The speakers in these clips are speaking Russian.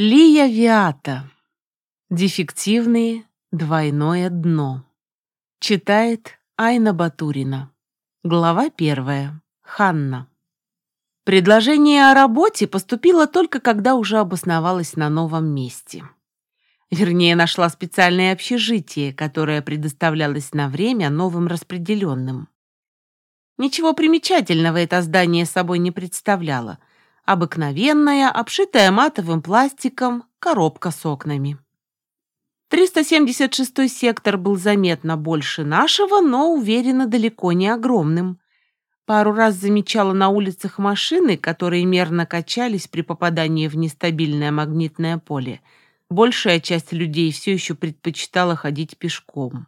Лия Виата. Дефективные. Двойное дно. Читает Айна Батурина. Глава первая. Ханна. Предложение о работе поступило только когда уже обосновалась на новом месте. Вернее, нашла специальное общежитие, которое предоставлялось на время новым распределенным. Ничего примечательного это здание собой не представляло – Обыкновенная, обшитая матовым пластиком, коробка с окнами. 376 сектор был заметно больше нашего, но, уверенно, далеко не огромным. Пару раз замечала на улицах машины, которые мерно качались при попадании в нестабильное магнитное поле. Большая часть людей все еще предпочитала ходить пешком.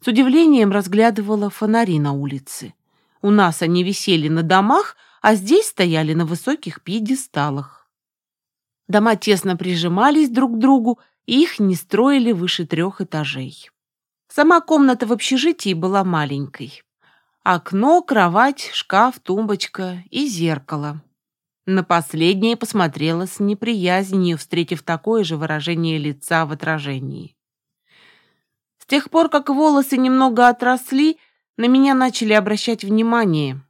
С удивлением разглядывала фонари на улице. У нас они висели на домах, а здесь стояли на высоких пьедесталах. Дома тесно прижимались друг к другу, и их не строили выше трех этажей. Сама комната в общежитии была маленькой. Окно, кровать, шкаф, тумбочка и зеркало. На последнее посмотрела с неприязнью, встретив такое же выражение лица в отражении. С тех пор, как волосы немного отросли, на меня начали обращать внимание.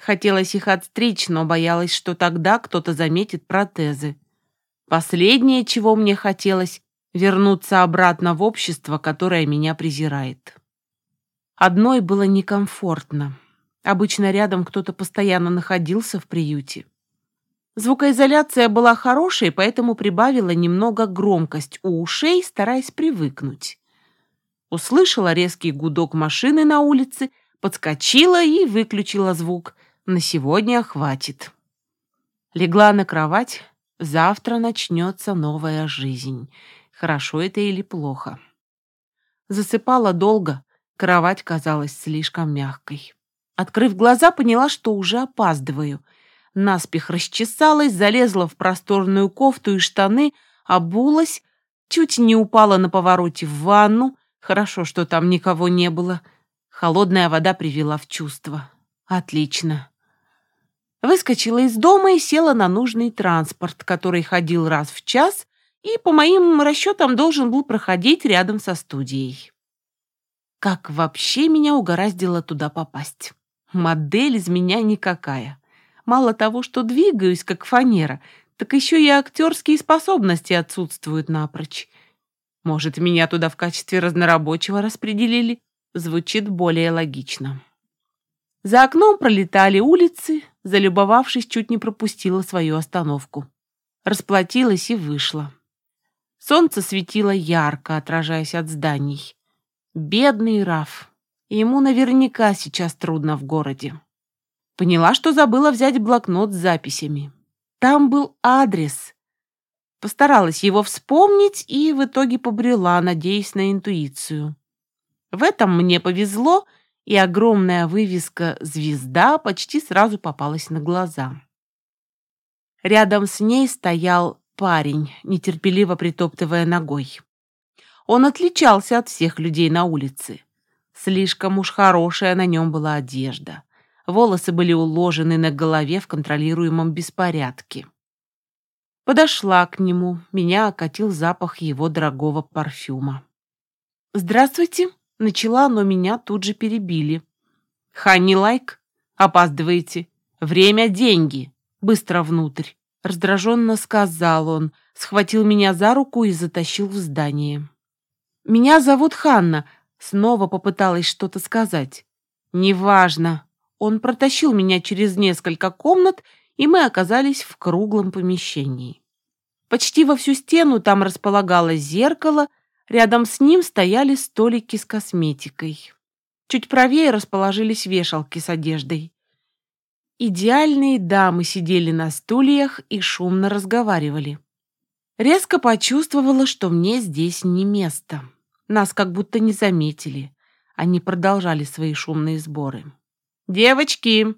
Хотелось их отстричь, но боялась, что тогда кто-то заметит протезы. Последнее, чего мне хотелось, вернуться обратно в общество, которое меня презирает. Одной было некомфортно. Обычно рядом кто-то постоянно находился в приюте. Звукоизоляция была хорошей, поэтому прибавила немного громкость у ушей, стараясь привыкнуть. Услышала резкий гудок машины на улице, подскочила и выключила звук – на сегодня хватит. Легла на кровать. Завтра начнется новая жизнь. Хорошо это или плохо. Засыпала долго. Кровать казалась слишком мягкой. Открыв глаза, поняла, что уже опаздываю. Наспех расчесалась, залезла в просторную кофту и штаны, обулась, чуть не упала на повороте в ванну. Хорошо, что там никого не было. Холодная вода привела в чувство. Отлично. Выскочила из дома и села на нужный транспорт, который ходил раз в час и, по моим расчетам, должен был проходить рядом со студией. Как вообще меня угораздило туда попасть? Модель из меня никакая. Мало того, что двигаюсь, как фанера, так еще и актерские способности отсутствуют напрочь. Может, меня туда в качестве разнорабочего распределили? Звучит более логично. За окном пролетали улицы, залюбовавшись, чуть не пропустила свою остановку. Расплатилась и вышла. Солнце светило ярко, отражаясь от зданий. Бедный Раф. Ему наверняка сейчас трудно в городе. Поняла, что забыла взять блокнот с записями. Там был адрес. Постаралась его вспомнить и в итоге побрела, надеясь на интуицию. В этом мне повезло — и огромная вывеска «Звезда» почти сразу попалась на глаза. Рядом с ней стоял парень, нетерпеливо притоптывая ногой. Он отличался от всех людей на улице. Слишком уж хорошая на нем была одежда. Волосы были уложены на голове в контролируемом беспорядке. Подошла к нему, меня окатил запах его дорогого парфюма. «Здравствуйте!» Начала, но меня тут же перебили. «Ханни Лайк, опаздываете. Время – деньги. Быстро внутрь». Раздраженно сказал он, схватил меня за руку и затащил в здание. «Меня зовут Ханна», — снова попыталась что-то сказать. «Неважно». Он протащил меня через несколько комнат, и мы оказались в круглом помещении. Почти во всю стену там располагалось зеркало — Рядом с ним стояли столики с косметикой. Чуть правее расположились вешалки с одеждой. Идеальные дамы сидели на стульях и шумно разговаривали. Резко почувствовала, что мне здесь не место. Нас как будто не заметили. Они продолжали свои шумные сборы. «Девочки!»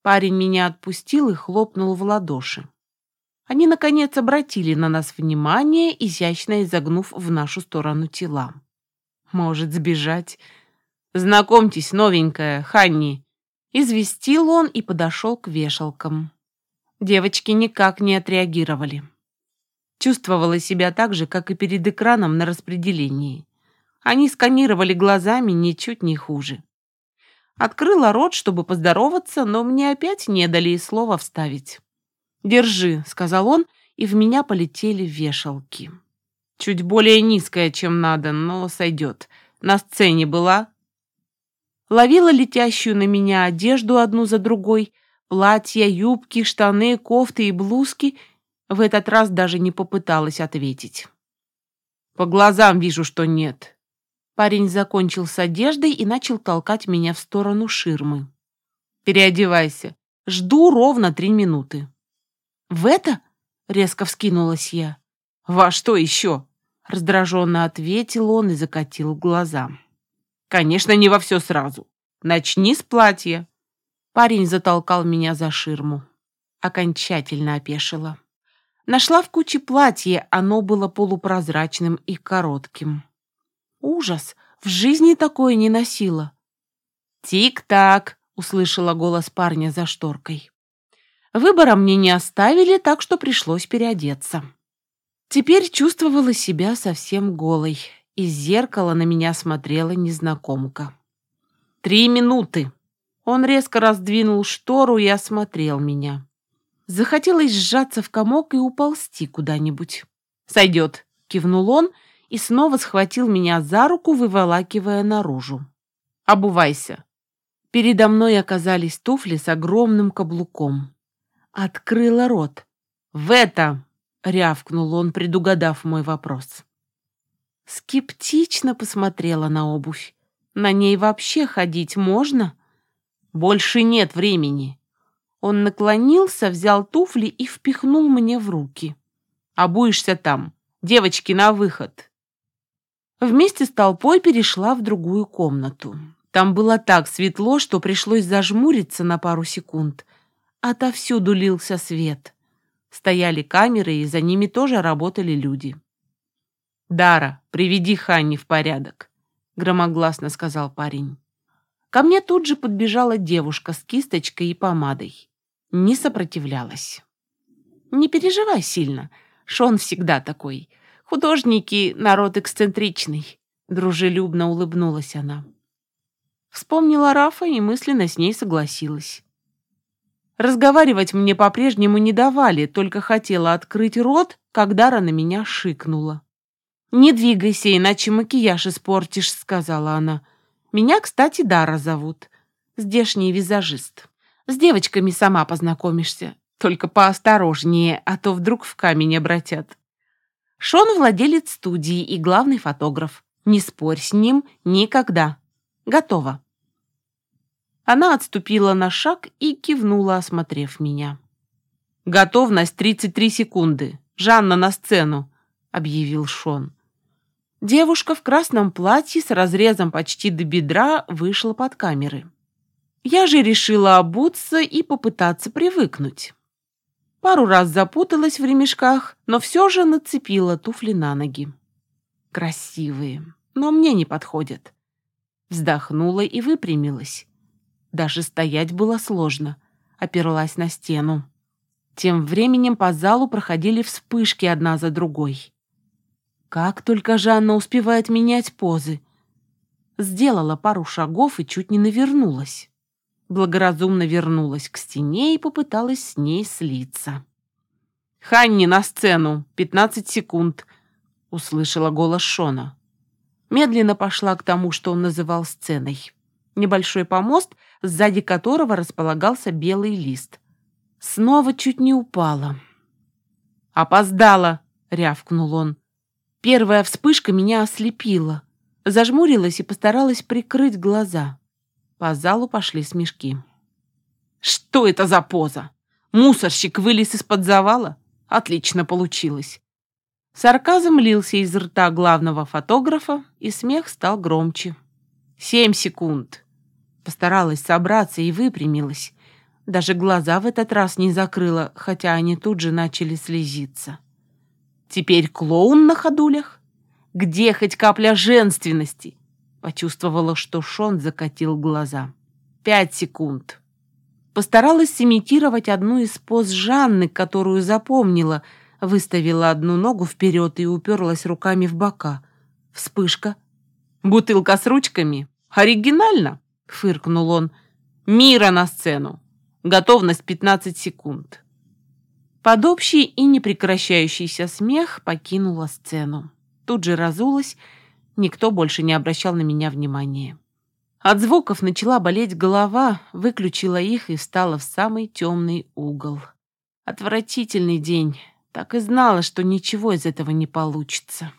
Парень меня отпустил и хлопнул в ладоши. Они, наконец, обратили на нас внимание, изящно изогнув в нашу сторону тела. Может сбежать. «Знакомьтесь, новенькая, Ханни!» Известил он и подошел к вешалкам. Девочки никак не отреагировали. Чувствовала себя так же, как и перед экраном на распределении. Они сканировали глазами ничуть не хуже. Открыла рот, чтобы поздороваться, но мне опять не дали и слова вставить. «Держи», — сказал он, и в меня полетели вешалки. Чуть более низкая, чем надо, но сойдет. На сцене была. Ловила летящую на меня одежду одну за другой, платья, юбки, штаны, кофты и блузки. В этот раз даже не попыталась ответить. По глазам вижу, что нет. Парень закончил с одеждой и начал толкать меня в сторону ширмы. «Переодевайся. Жду ровно три минуты». «В это?» — резко вскинулась я. «Во что еще?» — раздраженно ответил он и закатил глаза. «Конечно, не во все сразу. Начни с платья». Парень затолкал меня за ширму. Окончательно опешила. Нашла в куче платье, оно было полупрозрачным и коротким. Ужас! В жизни такое не носила. «Тик-так!» — услышала голос парня за шторкой. Выбора мне не оставили, так что пришлось переодеться. Теперь чувствовала себя совсем голой. Из зеркала на меня смотрела незнакомка. «Три минуты!» Он резко раздвинул штору и осмотрел меня. Захотелось сжаться в комок и уползти куда-нибудь. «Сойдет!» — кивнул он и снова схватил меня за руку, выволакивая наружу. «Обувайся!» Передо мной оказались туфли с огромным каблуком. Открыла рот. «В это!» — рявкнул он, предугадав мой вопрос. Скептично посмотрела на обувь. На ней вообще ходить можно? Больше нет времени. Он наклонился, взял туфли и впихнул мне в руки. Обуешься там. Девочки, на выход. Вместе с толпой перешла в другую комнату. Там было так светло, что пришлось зажмуриться на пару секунд. Отовсюду лился свет. Стояли камеры, и за ними тоже работали люди. «Дара, приведи Ханни в порядок», — громогласно сказал парень. Ко мне тут же подбежала девушка с кисточкой и помадой. Не сопротивлялась. «Не переживай сильно, Шон всегда такой. Художники — народ эксцентричный», — дружелюбно улыбнулась она. Вспомнила Рафа и мысленно с ней согласилась. Разговаривать мне по-прежнему не давали, только хотела открыть рот, когда Дара на меня шикнула. «Не двигайся, иначе макияж испортишь», — сказала она. «Меня, кстати, Дара зовут. Здешний визажист. С девочками сама познакомишься. Только поосторожнее, а то вдруг в камень обратят». Шон владелец студии и главный фотограф. Не спорь с ним никогда. Готово. Она отступила на шаг и кивнула, осмотрев меня. «Готовность 33 секунды. Жанна на сцену», — объявил Шон. Девушка в красном платье с разрезом почти до бедра вышла под камеры. Я же решила обуться и попытаться привыкнуть. Пару раз запуталась в ремешках, но все же нацепила туфли на ноги. Красивые, но мне не подходят. Вздохнула и выпрямилась. Даже стоять было сложно. Оперлась на стену. Тем временем по залу проходили вспышки одна за другой. Как только Жанна успевает менять позы. Сделала пару шагов и чуть не навернулась. Благоразумно вернулась к стене и попыталась с ней слиться. «Ханни, на сцену! Пятнадцать секунд!» — услышала голос Шона. Медленно пошла к тому, что он называл сценой. Небольшой помост — сзади которого располагался белый лист. Снова чуть не упала. «Опоздала!» — рявкнул он. Первая вспышка меня ослепила. Зажмурилась и постаралась прикрыть глаза. По залу пошли смешки. «Что это за поза? Мусорщик вылез из-под завала? Отлично получилось!» Сарказм лился из рта главного фотографа, и смех стал громче. «Семь секунд!» Постаралась собраться и выпрямилась. Даже глаза в этот раз не закрыла, хотя они тут же начали слезиться. Теперь клоун на ходулях? Где хоть капля женственности? Почувствовала, что Шон закатил глаза. Пять секунд. Постаралась сымитировать одну из поз Жанны, которую запомнила, выставила одну ногу вперед и уперлась руками в бока. Вспышка. «Бутылка с ручками? Оригинально!» — фыркнул он. «Мира на сцену! Готовность 15 секунд!» Под общий и непрекращающийся смех покинула сцену. Тут же разулась, никто больше не обращал на меня внимания. От звуков начала болеть голова, выключила их и встала в самый темный угол. Отвратительный день. Так и знала, что ничего из этого не получится.